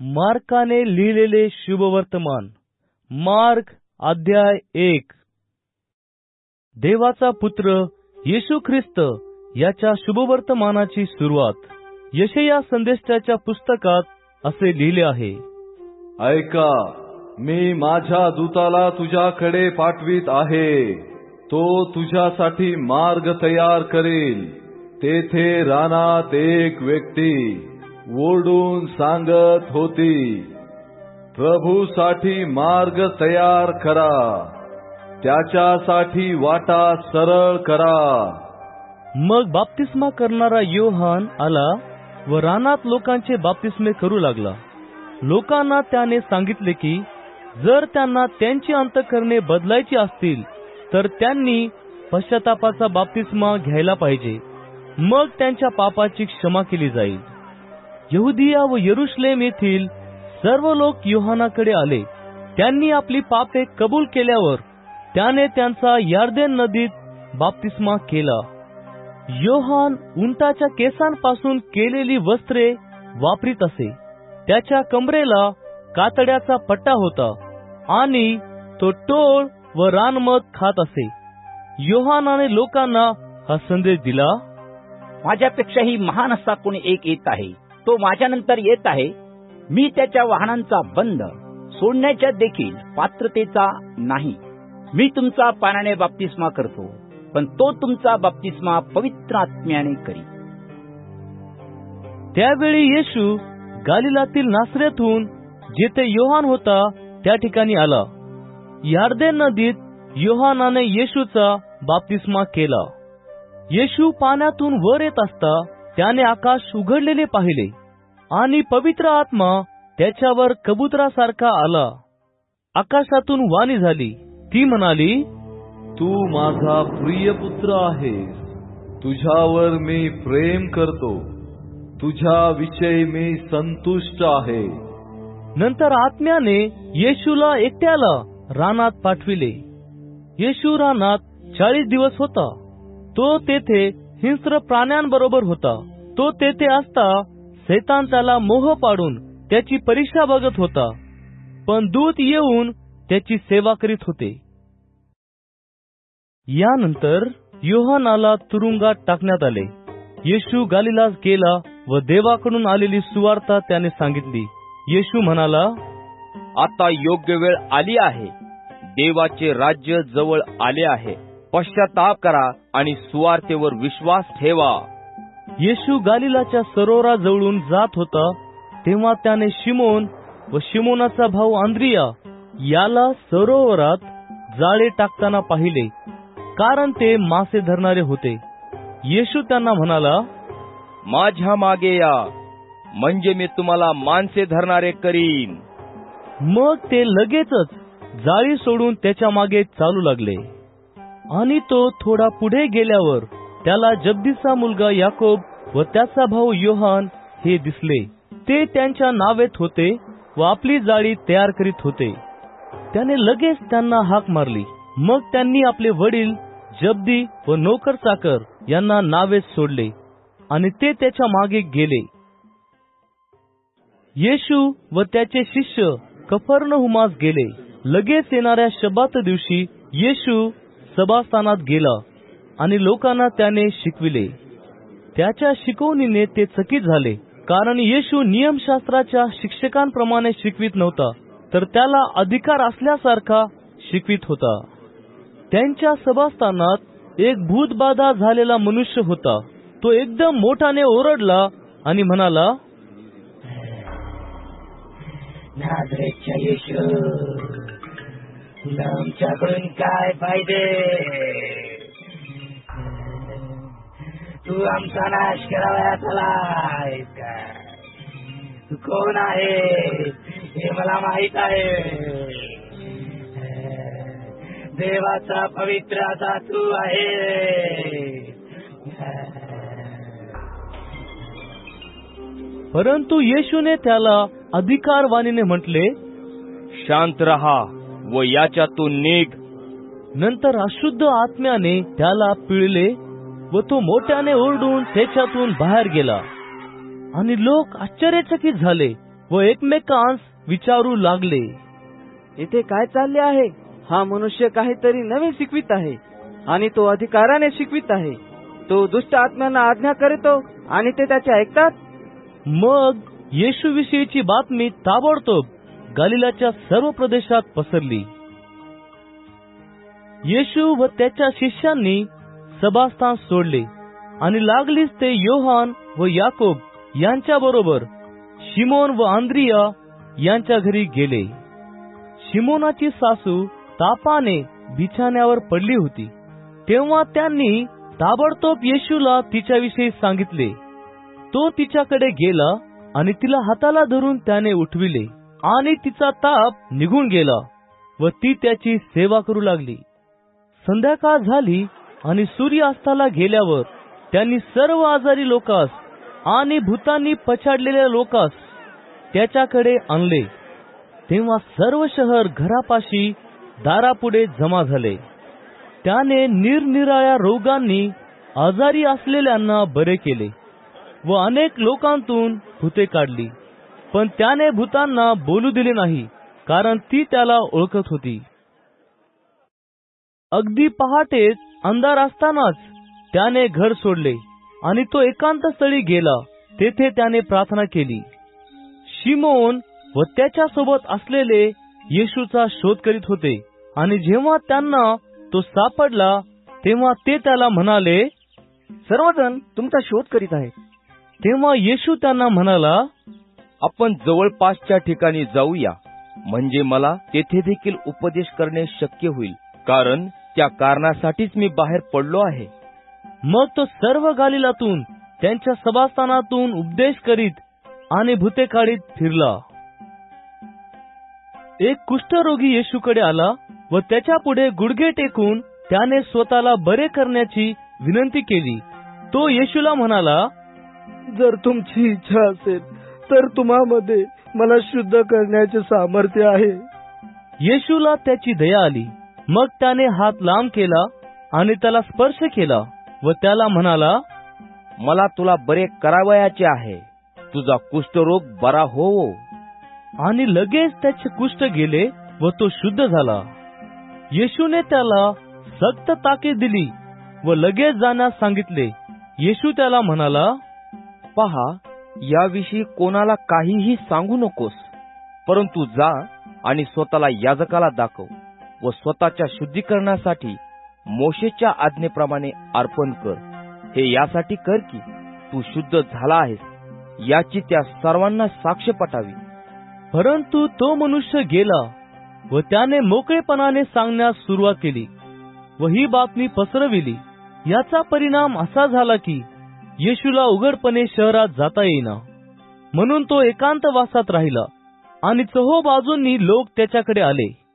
मार्काने लिहिलेले शुभवर्तमान. मार्क अध्याय एक. देवाचा पुत्र येशू ख्रिस्त याच्या शुभवर्तमानाची सुरुवात. यशया संदेशाच्या पुस्तकात असे लिहिले आहे. ऐका मी माझ्या दूताला तुझ्याकडे पाठवित आहे. तो तुझ्यासाठी मार्ग तयार करेल. तेथे रानात एक व्यक्ती. ओरडून सांगत होती प्रभूसाठी मार्ग तयार करा त्याच्यासाठी वाटा सरळ करा. मग बाप्तिस्मा करणारा योहान आला व रानात लोकांचे बाप्तिस्मे करू लागला. लोकांना त्याने सांगितले की जर त्यांना त्यांची अंतकरणे बदलायची असतील तर त्यांनी पश्चातापाचा बाप्तिस्मा घ्यायला पाहिजे. मग त्यांच्या पापाची क्षमा केली जाईल. यहुदिया व यरुशलेम येथील सर्व लोक योहानाकडे आले. त्यांनी आपली पापे कबूल केल्यावर त्याने त्यांचा यार्देन नदीत बाप्तिस्मा केला. योहान उंटाच्या केसांपासून केलेली वस्त्रे वापरीत असे. त्याच्या कमरेला कातड्याचा पट्टा होता आणि तो टोळ व रानमत खात असे. योहानाने लोकांना हा संदेश दिला माझ्यापेक्षाही महान असा कोणी एक येत आहे. तो माझ्यानंतर येत आहे. मी त्याच्या वाहनांचा बंद सोडण्याच्या देखील पात्रतेचा नाही. मी तुमचा पाण्याने बाप्तिस्मा करतो पण तो तुमचा बाप्तिस्मा पवित्र आत्म्याने करी. त्यावेळी येशू गालिलातील नासऱ्यातून जेथे योहान होता त्या ठिकाणी आला. यार्दे नदीत योहानाने येशूचा बाप्तिस्मा केला. येशू पाण्यातून वर येत असता त्याने आकाश उघडलेले पाहिले आणि पवित्र आत्मा त्याच्यावर कबुतरासारखा आला. आकाशातून वाणी झाली. ती म्हणाली तू माझा प्रिय पुत्र आहेस तुझ्यावर मी प्रेम करतो. तुझ्या विषयी मी संतुष्ट आहे. नंतर आत्म्याने येशूला एकट्याला रानात पाठविले. येशू रानात चाळीस दिवस होता. तो तेथे हिंस्र प्राण्यांबरोबर होता. तो तेथे असता सैतान त्याला मोह पाडून त्याची परीक्षा बघत होता. पण दूत येऊन त्याची सेवा करीत होते. यानंतर योहानाला तुरुंगात टाकण्यात आले. येशू गालिलास गेला व देवाकडून आलेली सुवार्ता त्याने सांगितली. येशू म्हणाला आता योग्य वेळ आली आहे. देवाचे राज्य जवळ आले आहे. पश्चाताप करा आणि सुवार्तेवर विश्वास ठेवा. येशू गालिलाच्या सरोवराजवळून जात होता तेव्हा त्याने शिमोन व शिमोनाचा भाऊ आंद्रिया याला सरोवरात जाळे टाकताना पाहिले कारण ते मासे धरणारे होते. येशू त्यांना म्हणाला माझ्या मागे या म्हणजे मी तुम्हाला माणसे धरणारे करीन. मग ते लगेचच जाळी सोडून त्याच्यामागे चालू लागले. आणि तो थोडा पुढे गेल्यावर त्याला जगदीचा मुलगा याकोब व त्याचा भाऊ योहान हे दिसले. ते त्यांच्या नावेत होते व आपली जाळी तयार करीत होते. त्याने लगेच त्यांना हाक मारली. मग त्यांनी आपले वडील जब्दी व नोकर चाकर यांना नावेत सोडले आणि ते त्याच्यामागे गेले. येशू व त्याचे शिष्य कफर्नहुमास गेले. लगेच येणाऱ्या शबात दिवशी येशू सभास्थानात गेला आणि लोकांना त्याने शिकविले. त्याच्या शिकवणीने ते चकित झाले. कारण येशू नियमशास्त्राच्या शिक्षकांप्रमाणे शिकवित नव्हता तर त्याला अधिकार असल्यासारखा शिकवित होता. त्यांच्या सभास्थानात एक भूतबाधा झालेला मनुष्य होता. तो एकदम मोठाने ओरडला आणि म्हणाला नाजरेच्या आमच्याकडून काय फायदे तू आमचा नाश करावयास आलायस का तू कोण आहे हे मला माहीत आहे. देवाचा पवित्र आता तू आहे. परंतु येशूने त्याला अधिकारवाणीने म्हटले शांत रहा. व याच्यातून निघ नंतर अशुद्ध आत्म्याने त्याला पिळले व तो मोठ्याने ओरडून त्याच्यातून बाहेर गेला. आणि लोक आश्चर्यचकित झाले व एकमेकांस विचारू लागले. इथे काय चालले आहे? हा मनुष्य काहीतरी नवीन शिकवित आहे आणि तो अधिकाराने शिकवित आहे. तो दुष्ट आत्म्यांना आज्ञा करीतो आणि ते त्याचे ऐकतात? मग येशू विषयीची बातमी ताबडतोब गालिलाच्या सर्व प्रदेशात पसरली. येशू व त्याच्या शिष्यांनी सभास्थान सोडले आणि लागलीच ते योहान व याकोब यांच्या बरोबर शिमोन व आंद्रिया यांच्या घरी गेले. शिमोनाची सासू तापाने बिछाण्यावर पडली होती. तेव्हा त्यांनी ताबडतोब येशूला तिच्याविषयी सांगितले. तो तिच्याकडे गेला आणि तिला हाताला धरून त्याने उठविले. आणि तिचा ताप निघून गेला व ती त्याची सेवा करू लागली. संध्याकाळ झाली आणि सूर्यास्ताला गेल्यावर त्यांनी सर्व आजारी लोकास आणि भूतांनी पछाडलेल्या लोकास त्याच्याकडे आणले. तेव्हा सर्व शहर घरापाशी दारापुढे जमा झाले. त्याने निरनिराळ्या रोगांनी आजारी असलेल्यांना बरे केले व अनेक लोकांतून भूते काढली. पण त्याने भूतांना बोलू दिले नाही कारण ती त्याला ओळखत होती. अगदी पहाटेच अंधार असतानाच त्याने घर सोडले आणि तो एकांत स्थळी गेला तेथे त्याने प्रार्थना केली. शिमोन व त्याच्या सोबत असलेले येशूचा शोध करीत होते आणि जेव्हा त्यांना तो सापडला तेव्हा ते त्याला म्हणाले सर्वजण तुमचा शोध करीत आहेत. तेव्हा येशू त्यांना म्हणाला आपण जवळपासच्या ठिकाणी जाऊया. म्हणजे मला तेथे देखील उपदेश करणे शक्य होईल. कारण त्या कारणासाठीच मी बाहेर पडलो आहे. मग तो सर्व गालिलातून त्यांच्या सभास्थानातून उपदेश करीत आणि भूते काढीत फिरला. एक कुष्ठरोगी येशूकडे आला व त्याच्या पुढे गुडघे टेकून त्याने स्वतःला बरे करण्याची विनंती केली. तो येशूला म्हणाला जर तुमची इच्छा असेल तर तुम्हामध्ये मला शुद्ध करण्याचे सामर्थ्य आहे. येशूला त्याची दया आली. मग त्याने हात लांब केला आणि त्याला स्पर्श केला व त्याला म्हणाला मला तुला बरे करावयाचे आहे. तुझा कुष्ठरोग बरा होवो. आणि लगेच त्याचे कुष्ठ गेले व तो शुद्ध झाला. येशूने त्याला सक्त ताकीद दिली व लगेच जाण्यास सांगितले. येशू त्याला म्हणाला पहा याविषयी कोणाला काहीही सांगू नकोस. परंतु जा आणि स्वतःला याजकाला दाखव व स्वतःच्या शुद्धीकरणासाठी मोशेच्या आज्ञेप्रमाणे अर्पण कर. हे यासाठी कर की तू शुद्ध झाला आहेस याची त्या सर्वांना साक्ष पटावी. परंतु तो मनुष्य गेला व त्याने मोकळेपणाने सांगण्यास सुरुवात केली व ही बातमी पसरविली. याचा परिणाम असा झाला की येशूला उघडपणे शहरात जाता येईना. म्हणून तो एकांत वासात राहिला आणि चहो बाजूंनी लोक त्याच्याकडे आले.